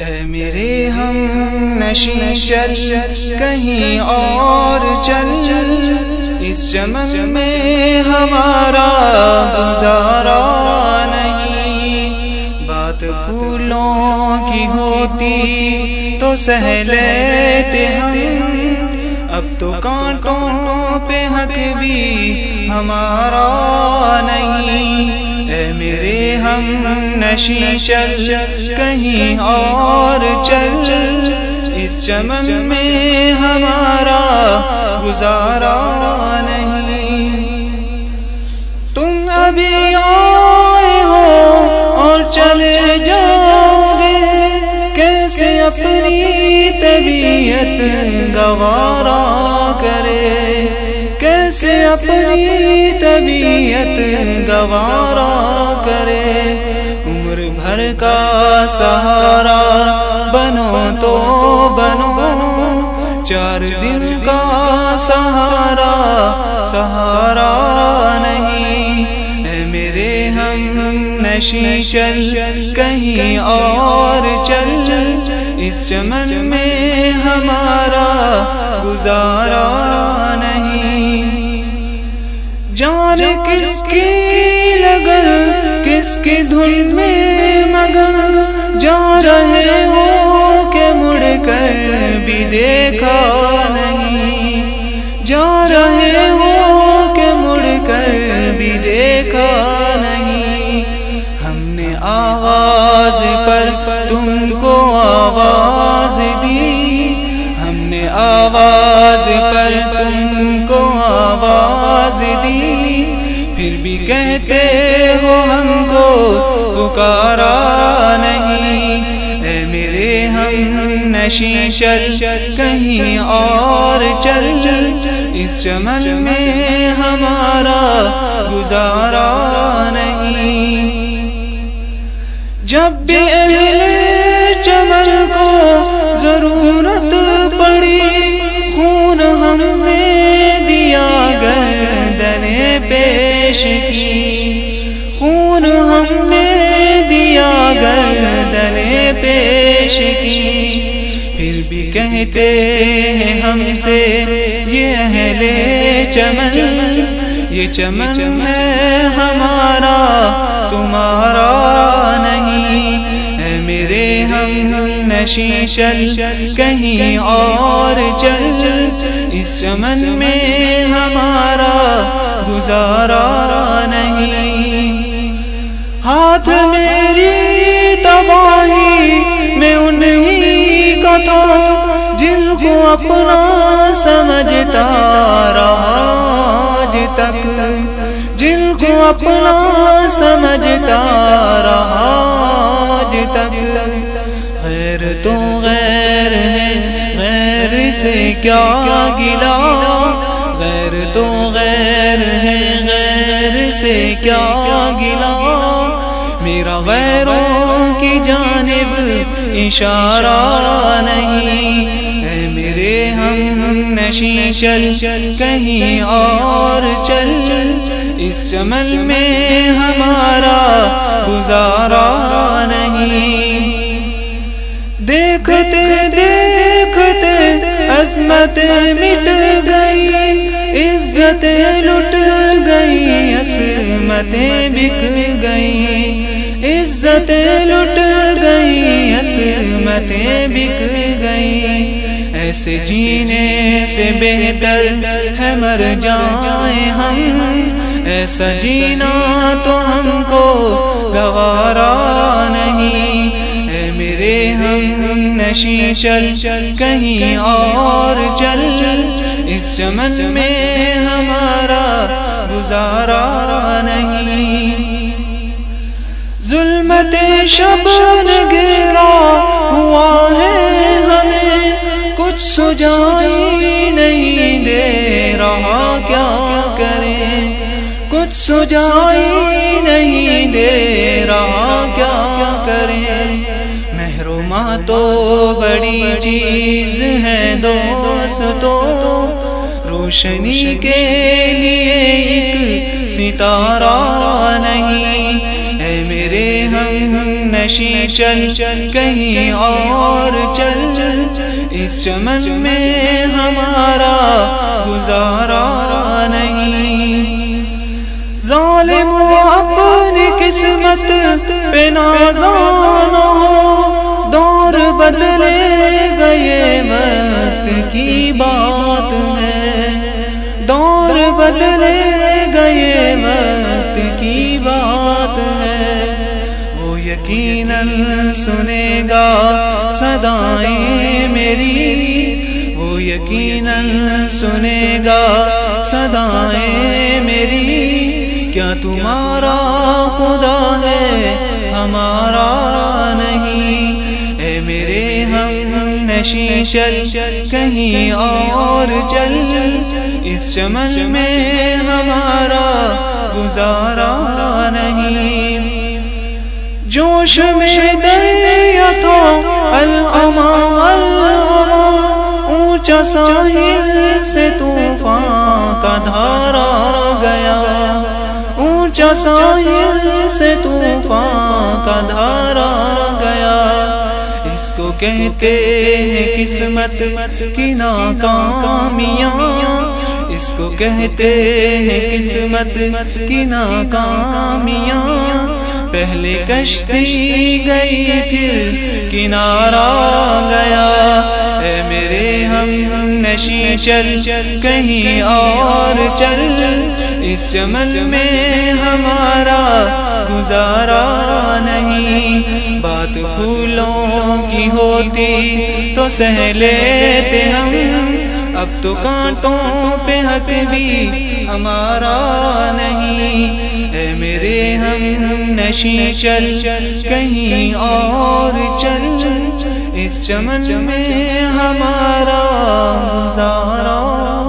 اے میرے ہم، نشی چل، کہیں اور چل۔ اس چمن میں ہمارا گزارا نہیں۔ بات پھولوں کی ہوتی تو سہ لیتے ہم۔ اب تو کانٹوں پہ حق بھی ہمارا نہیں۔ اے میرے ہم نشی چل، کہیں اور چل۔ اس چمن میں ہمارا گزارا نہیں۔ تم ابھی طبیعت گوارا کرے، عمر بھر کا سہارا بنو تو بنو۔ چار دن کا سہارا سہارا نہیں۔ اے میرے ہم، نشی چل، کہیں اور چل۔ اس چمن میں ہمارا گزارا کس کی لگن کس کی دھن میں مگن؟ جا رہے ہو کہ مڑ کر بھی دیکھا نہیں۔ جا رہے ہو کہ مڑ کر بھی دیکھا نہیں۔ ہم نے آواز پر تم کو آواز دی۔ ہم نے آواز بھی کہتے ہو ہم کو، پکارا نہیں۔ اے میرے ہم، نشی چل چل کہیں اور چل۔ اس چمن میں ہمارا گزارا نہیں۔ جب بھی اہل چمن کو ضرورت پڑی، خون ہم نے پیش کی خون ہم نے دیا گردن پیش کی۔ پھر بھی کہتے ہیں ہم سے، یہ اہل چمن، یہ چمن ہے ہمارا، تمہارا نہیں۔ اے میرے ہم نشی چل، کہیں اور چل چل۔ اس چمن میں ہمارا گزارا نہیں۔ ہاتھ میری تباہی میں انہیں کا تھا جن کو اپنا سمجھتا رہا آج تک۔ جن کو اپنا سمجھتا رہا آج تک۔ غیر تو غیر ہے، غیر سے کیا گلا؟ غیر تو غیر ہے، غیر سے کیا گلا؟ میرا غیروں کی جانب اشارہ نہیں۔ اے میرے ہم نشی چل چل کہیں اور چل۔ اس چمن میں ہمارا گزارا نہیں۔ دیکھتے دیکھتے، عظمت مٹ عزت لٹ گئی عصمتیں بک گئی عزت لٹ گئی عصمتیں بک گئی ایسے جینے سے بہتر ہے مر جائیں ہم، ایسا جینا تو ہم کو گوارا نہیں۔ میرے ہم نشی چل چل کہیں اور چل۔ چل اس چمن میں ہمارا گزارا نہیں۔ ظلمت شب گرا ہوا ہے ہمیں۔ کچھ سجائی نہیں دے رہا، کیا کریں؟ کچھ سجائی نہیں دے تو بڑی چیز ہے دوستو، روشنی کے لیے ایک ستارہ نہیں اے میرے ہم نشی، چل چل کہیں اور چل۔ چل اس چمن میں ہمارا گزارا نہیں۔ ظالم اپنی قسمت پہ نازان بدلے گئے وقت کی بات ہے۔ دور بدلے گئے وقت کی بات ہے۔ وہ یقیناً سنے گا صدائیں میری۔ وہ یقیناً سنے گا صدائیں میری۔ کیا تمہارا خدا ہے؟ ہمارا نہیں۔ میرے ہم نشی چل چل کہیں اور چل۔ اس چمن میں ہمارا گزارا نہیں۔ جوش میں دریا تو الما اونچا ساحل سے طوفان کا دھارا گیا۔ اونچا ساحل سے طوفان کا دھارا گیا۔ کو کہتے ہیں قسمت کی ناکامیاں۔ اس کو کہتے ہیں قسمت کی ناکامیاں۔ پہلے کشتی گئی، پھر کنارا گیا۔ اے میرے ہم نشی چل چل کہیں اور چل چل۔ اس چمن میں ہمارا گزارا نہیں۔ بات پھولوں کی ہوتی تو سہ لیتے ہم۔ اب تو کانٹوں پہ حق بھی ہمارا نہیں۔ اے میرے ہم نشی چل چل کہیں اور چل۔ اس چمن میں ہمارا گزارا